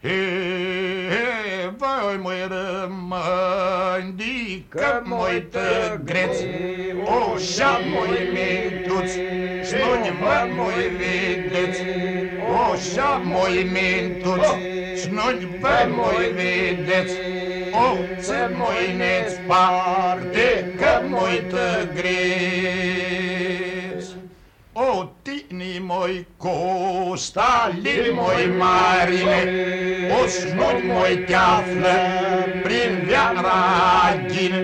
He, voi moj rămândi, că moj të greț, Oșa moj mintuț, șnuni mă moj vedeț, Oșa moj mintuț, șnuni vă moj vedeț, Ovce moj neț parte, că moj të greț. O tini moj kostali moj marine O snod moj tjafle prin vjaragin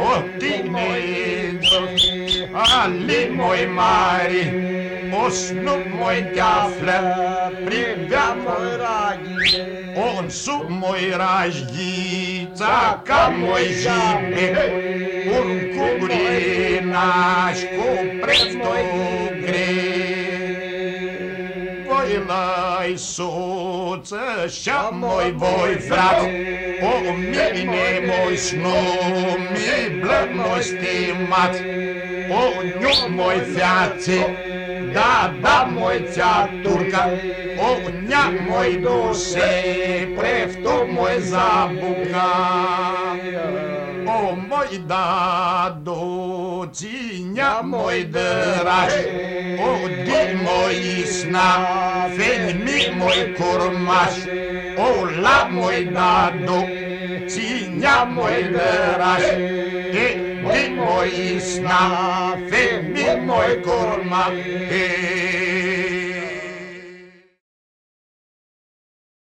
O tini ali moj mari O snod moj tjafle prin vjaragin On su moj ražgica ka moj žipe Un kubrinaš ku presto Voi suță și-a moi voi vrat O mine moi snumi blăd moi stimat O nu moi fiațe da, da, moi ția turca O nea moi duse Prefto moi zabuca O moi da docinja moj draž O di jisna Fejmi moj kurmax Ola moj nadu Sinja moj verax E mi moj jisna Fejmi moj kurma E